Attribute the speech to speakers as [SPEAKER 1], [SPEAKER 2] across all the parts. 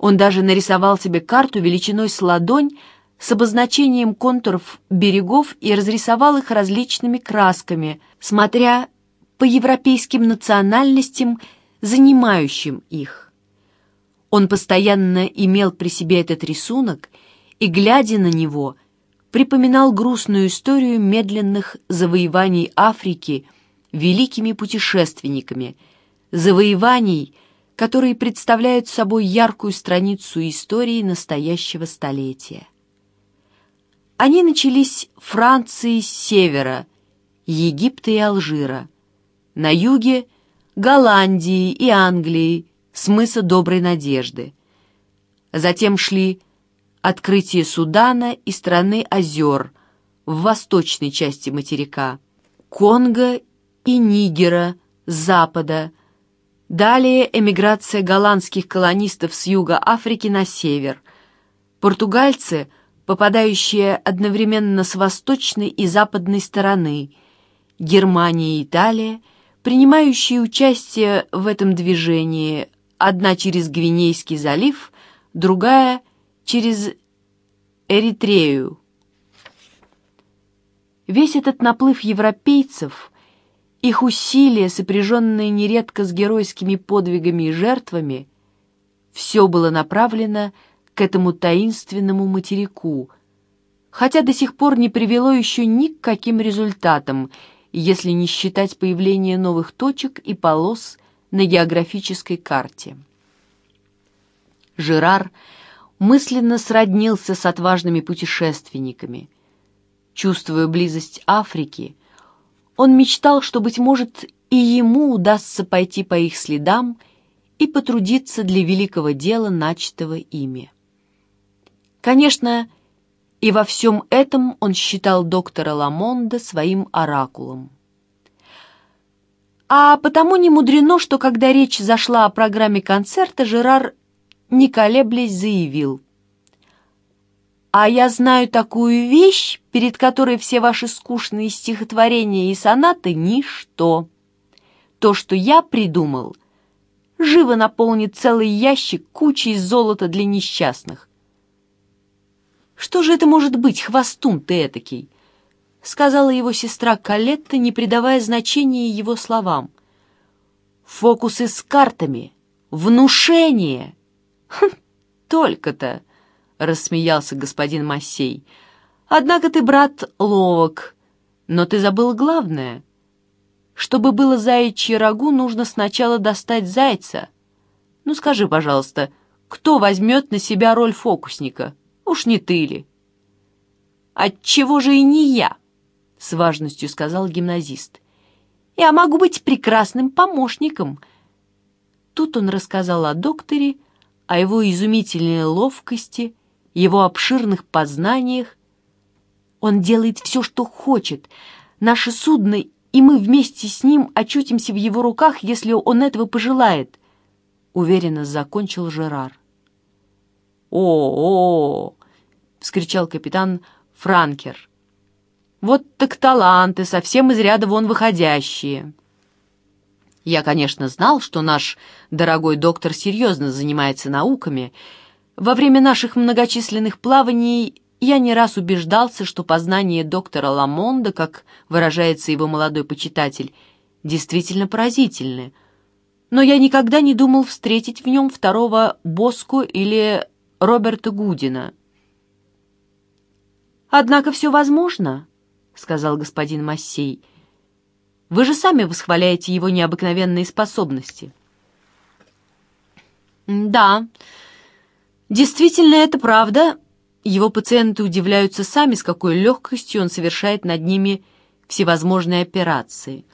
[SPEAKER 1] Он даже нарисовал себе карту величиной с ладонь с обозначением контуров берегов и разрисовал их различными красками, смотря по европейским национальностям, занимающим их. Он постоянно имел при себе этот рисунок и, глядя на него, припоминал грустную историю медленных завоеваний Африки великими путешественниками, завоеваний, которые представляют собой яркую страницу истории настоящего столетия. Они начались Франции с севера, Египта и Алжира, на юге — Голландии и Англии, с мыса Доброй Надежды. Затем шли открытие Судана и страны озер в восточной части материка, Конго и Нигера с запада, далее эмиграция голландских колонистов с юга Африки на север, португальцы — попадающие одновременно с восточной и западной стороны, Германия и Италия, принимающие участие в этом движении, одна через Гвинейский залив, другая через Эритрею. Весь этот наплыв европейцев, их усилия, сопряженные нередко с геройскими подвигами и жертвами, все было направлено на к этому таинственному материку, хотя до сих пор не привело еще ни к каким результатам, если не считать появление новых точек и полос на географической карте. Жерар мысленно сроднился с отважными путешественниками. Чувствуя близость Африки, он мечтал, что, быть может, и ему удастся пойти по их следам и потрудиться для великого дела, начатого ими. Конечно, и во всем этом он считал доктора Ламонда своим оракулом. А потому не мудрено, что когда речь зашла о программе концерта, Жерар, не колеблясь, заявил. «А я знаю такую вещь, перед которой все ваши скучные стихотворения и сонаты — ничто. То, что я придумал, живо наполнит целый ящик кучей золота для несчастных. «Что же это может быть, хвостун ты этакий?» — сказала его сестра Калетта, не придавая значения его словам. «Фокусы с картами! Внушение!» «Хм, «Только-то!» — рассмеялся господин Массей. «Однако ты, брат, ловок, но ты забыл главное. Чтобы было заячье рагу, нужно сначала достать зайца. Ну скажи, пожалуйста, кто возьмет на себя роль фокусника?» Уж не ты ли? Отчего же и не я? С важностью сказал гимназист. Я могу быть прекрасным помощником. Тут он рассказал о докторе, о его изумительной ловкости, его обширных познаниях. Он делает все, что хочет. Наше судно, и мы вместе с ним очутимся в его руках, если он этого пожелает, — уверенно закончил Жерар. «О-о-о!» — вскричал капитан Франкер. «Вот так таланты, совсем из ряда вон выходящие!» Я, конечно, знал, что наш дорогой доктор серьезно занимается науками. Во время наших многочисленных плаваний я не раз убеждался, что познание доктора Ламонда, как выражается его молодой почитатель, действительно поразительны. Но я никогда не думал встретить в нем второго Боску или Роберта Гудина. «Однако все возможно», — сказал господин Массей. «Вы же сами восхваляете его необыкновенные способности». «Да, действительно, это правда. Его пациенты удивляются сами, с какой легкостью он совершает над ними всевозможные операции.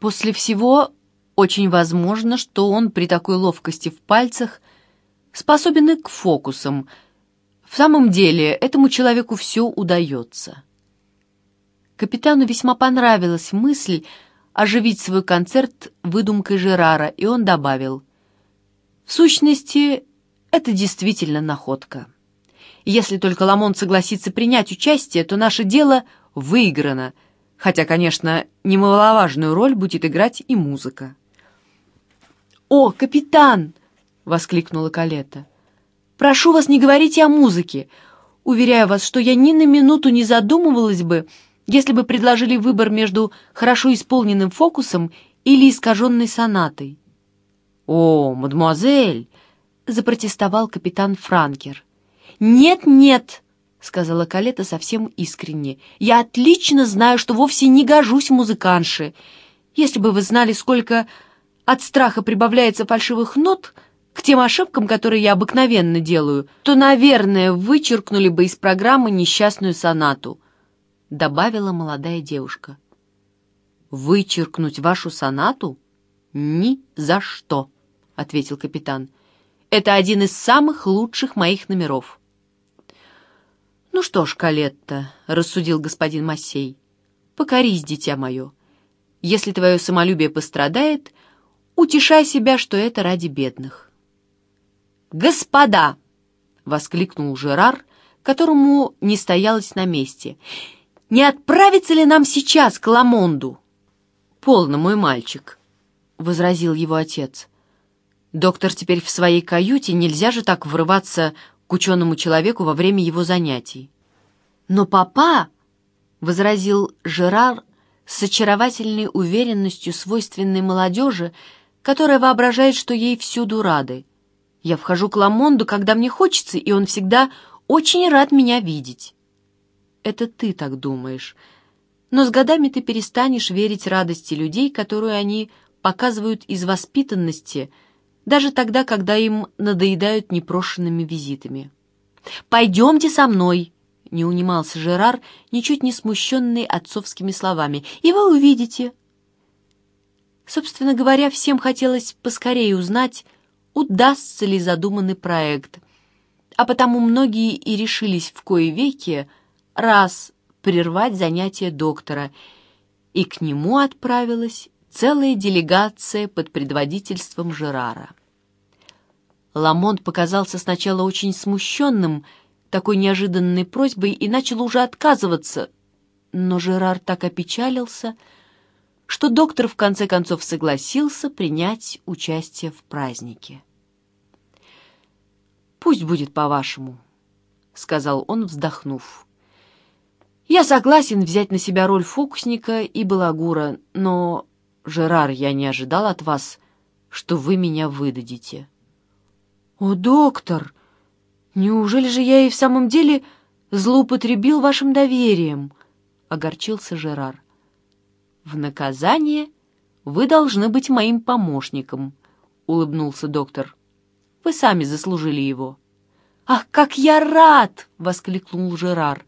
[SPEAKER 1] После всего очень возможно, что он при такой ловкости в пальцах способен и к фокусам — в самом деле, этому человеку все удается. Капитану весьма понравилась мысль оживить свой концерт выдумкой Жерара, и он добавил, «В сущности, это действительно находка. Если только Ламон согласится принять участие, то наше дело выиграно, хотя, конечно, немаловажную роль будет играть и музыка». «О, капитан!» — воскликнула Калета. Прошу вас, не говорите о музыке. Уверяю вас, что я ни на минуту не задумывалась бы, если бы предложили выбор между хорошо исполненным фокусом или искаженной сонатой. «О, мадемуазель!» — запротестовал капитан Франкер. «Нет-нет!» — сказала Калета совсем искренне. «Я отлично знаю, что вовсе не гожусь музыканше. Если бы вы знали, сколько от страха прибавляется фальшивых нот к тем ошибкам, которые я обыкновенно делаю, то, наверное, вычеркнули бы из программы несчастную сонату», — добавила молодая девушка. «Вычеркнуть вашу сонату? Ни за что!» — ответил капитан. «Это один из самых лучших моих номеров». «Ну что ж, Калетта», — рассудил господин Массей, — «покорись, дитя мое. Если твое самолюбие пострадает, утешай себя, что это ради бедных». «Господа!» — воскликнул Жерар, которому не стоялось на месте. «Не отправиться ли нам сейчас к Ламонду?» «Полно, мой мальчик», — возразил его отец. Доктор теперь в своей каюте, нельзя же так врываться к ученому человеку во время его занятий. «Но папа!» — возразил Жерар с очаровательной уверенностью свойственной молодежи, которая воображает, что ей всюду рады. «Я вхожу к Ламонду, когда мне хочется, и он всегда очень рад меня видеть». «Это ты так думаешь», но с годами ты перестанешь верить радости людей, которую они показывают из воспитанности — даже тогда, когда им надоедают непрошенными визитами. «Пойдемте со мной!» — не унимался Жерар, ничуть не смущенный отцовскими словами. «И вы увидите!» Собственно говоря, всем хотелось поскорее узнать, удастся ли задуманный проект, а потому многие и решились в кои веки раз прервать занятия доктора, и к нему отправилась целая делегация под предводительством Жерара. Ламонт показался сначала очень смущенным такой неожиданной просьбой и начал уже отказываться, но Жерар так опечалился, что доктор в конце концов согласился принять участие в празднике. «Пусть будет по-вашему», — сказал он, вздохнув. «Я согласен взять на себя роль фокусника и балагура, но Жерар, я не ожидал от вас, что вы меня выдадите». «О, доктор, неужели же я и в самом деле злоупотребил вашим доверием?» — огорчился Жерар. «В наказание вы должны быть моим помощником», — улыбнулся доктор. «Вы сами заслужили его». «Ах, как я рад!» — воскликнул Жерар.